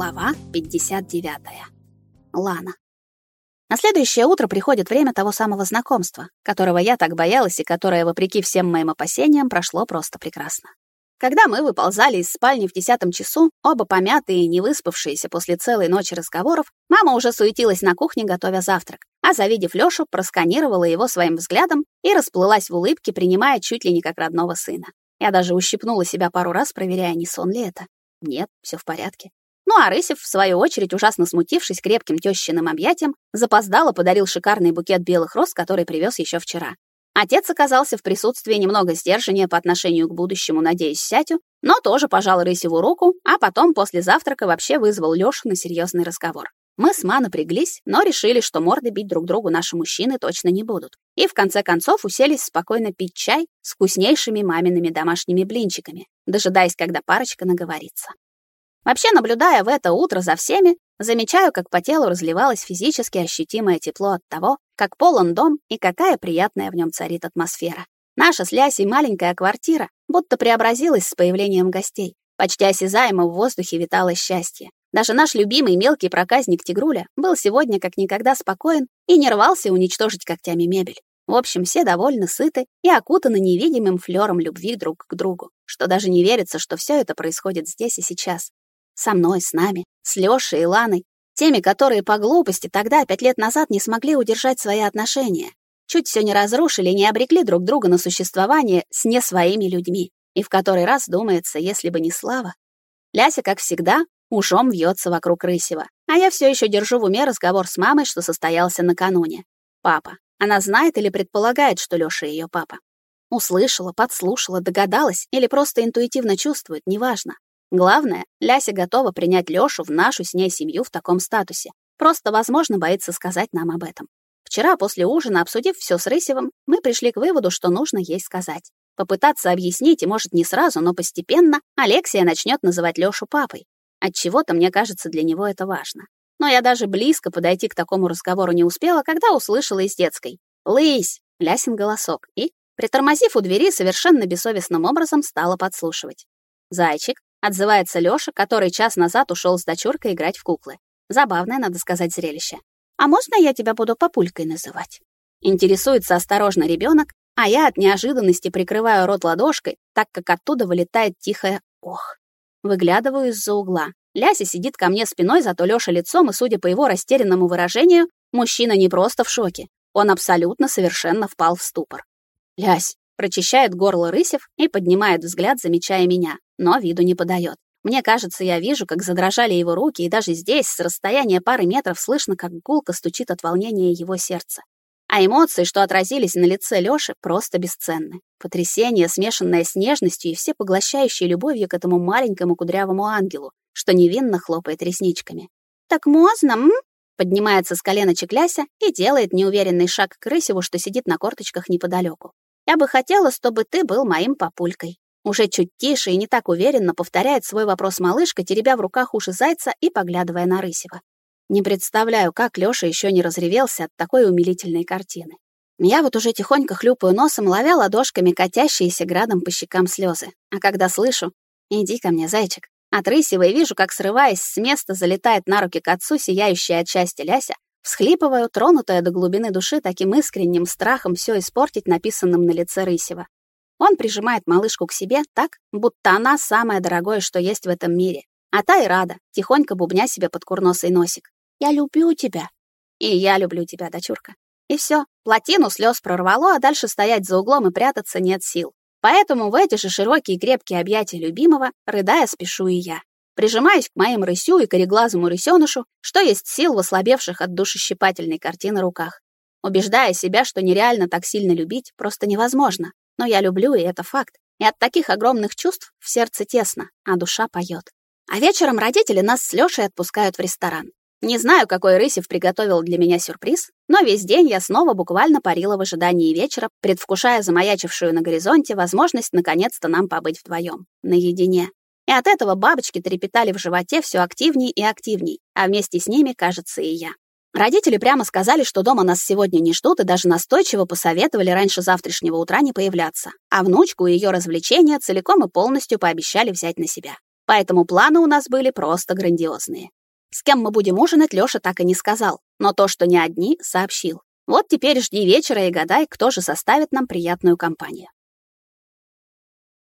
Глава 59. Лана. На следующее утро приходит время того самого знакомства, которого я так боялась и которое, вопреки всем моим опасениям, прошло просто прекрасно. Когда мы выползали из спальни в десятом часу, оба помятые и не выспавшиеся после целой ночи разговоров, мама уже суетилась на кухне, готовя завтрак, а, завидев Лёшу, просканировала его своим взглядом и расплылась в улыбке, принимая чуть ли не как родного сына. Я даже ущипнула себя пару раз, проверяя, не сон ли это. Нет, все в порядке. Ну а Рысев, в свою очередь, ужасно смутившись крепким тещиным объятием, запоздало подарил шикарный букет белых роз, который привез еще вчера. Отец оказался в присутствии немного сдержания по отношению к будущему, надеюсь, сятю, но тоже пожал Рысеву руку, а потом после завтрака вообще вызвал Лёшу на серьезный разговор. Мы с Ма напряглись, но решили, что морды бить друг другу наши мужчины точно не будут. И в конце концов уселись спокойно пить чай с вкуснейшими мамиными домашними блинчиками, дожидаясь, когда парочка наговорится. Вообще, наблюдая в это утро за всеми, замечаю, как по телу разливалось физически ощутимое тепло от того, как полон дом и какая приятная в нем царит атмосфера. Наша с Лясей маленькая квартира будто преобразилась с появлением гостей. Почти осязаемо в воздухе витало счастье. Даже наш любимый мелкий проказник Тигруля был сегодня как никогда спокоен и не рвался уничтожить когтями мебель. В общем, все довольны, сыты и окутаны невидимым флером любви друг к другу, что даже не верится, что все это происходит здесь и сейчас. Со мной, с нами, с Лёшей и Ланой, теми, которые по глупости тогда, пять лет назад, не смогли удержать свои отношения. Чуть все не разрушили, не обрекли друг друга на существование с не своими людьми. И в который раз думается, если бы не Слава. Ляся, как всегда, ушом вьется вокруг Рысева. А я все еще держу в уме разговор с мамой, что состоялся накануне. Папа. Она знает или предполагает, что Лёша ее папа. Услышала, подслушала, догадалась или просто интуитивно чувствует, неважно. Главное, Ляся готова принять Лёшу в нашу с ней семью в таком статусе. Просто, возможно, боится сказать нам об этом. Вчера после ужина, обсудив все с Рысевым, мы пришли к выводу, что нужно ей сказать. Попытаться объяснить, и может не сразу, но постепенно, Алексия начнет называть Лёшу папой. От чего-то, мне кажется, для него это важно. Но я даже близко подойти к такому разговору не успела, когда услышала из детской «Лысь!» Лясин голосок и, притормозив у двери, совершенно бессовестным образом стала подслушивать. «Зайчик, Отзывается Лёша, который час назад ушел с дочуркой играть в куклы. Забавное, надо сказать, зрелище. «А можно я тебя буду папулькой называть?» Интересуется осторожно ребенок, а я от неожиданности прикрываю рот ладошкой, так как оттуда вылетает тихое «ох». Выглядываю из-за угла. Ляся сидит ко мне спиной, зато Лёша лицом, и, судя по его растерянному выражению, мужчина не просто в шоке. Он абсолютно совершенно впал в ступор. «Лясь, Прочищает горло Рысев и поднимает взгляд, замечая меня, но виду не подает. Мне кажется, я вижу, как задрожали его руки, и даже здесь, с расстояния пары метров, слышно, как гулко стучит от волнения его сердце. А эмоции, что отразились на лице Лёши, просто бесценны. Потрясение, смешанное с нежностью и всепоглощающей любовью к этому маленькому кудрявому ангелу, что невинно хлопает ресничками. «Так можно, м?» Поднимается с колена Чекляся и делает неуверенный шаг к Рысеву, что сидит на корточках неподалеку. Я бы хотела, чтобы ты был моим папулькой. Уже чуть тише и не так уверенно повторяет свой вопрос малышка, теребя в руках уши зайца и поглядывая на Рысева. Не представляю, как Лёша еще не разревелся от такой умилительной картины. Я вот уже тихонько хлюпаю носом, ловя ладошками катящиеся градом по щекам слезы. А когда слышу «Иди ко мне, зайчик», от Рысева и вижу, как, срываясь с места, залетает на руки к отцу сияющая от счастья Ляся, Всхлипываю, тронутая до глубины души таким искренним страхом все испортить написанным на лице Рысева. Он прижимает малышку к себе так, будто она самое дорогое, что есть в этом мире. А та и рада, тихонько бубня себе под курносый носик. «Я люблю тебя». «И я люблю тебя, дочурка». И все, плотину слез прорвало, а дальше стоять за углом и прятаться нет сил. Поэтому в эти же широкие крепкие объятия любимого, рыдая, спешу и я прижимаясь к моим рысю и кореглазому рысёнышу, что есть сил в ослабевших от душещипательной картины руках. Убеждая себя, что нереально так сильно любить просто невозможно. Но я люблю, и это факт. И от таких огромных чувств в сердце тесно, а душа поет. А вечером родители нас с Лёшей отпускают в ресторан. Не знаю, какой Рысев приготовил для меня сюрприз, но весь день я снова буквально парила в ожидании вечера, предвкушая замаячившую на горизонте возможность наконец-то нам побыть вдвоем, наедине. И от этого бабочки трепетали в животе все активней и активней, а вместе с ними, кажется, и я. Родители прямо сказали, что дома нас сегодня не ждут, и даже настойчиво посоветовали раньше завтрашнего утра не появляться, а внучку и ее развлечения целиком и полностью пообещали взять на себя. Поэтому планы у нас были просто грандиозные. С кем мы будем ужинать, Лёша так и не сказал, но то, что не одни, сообщил. Вот теперь жди вечера и гадай, кто же составит нам приятную компанию.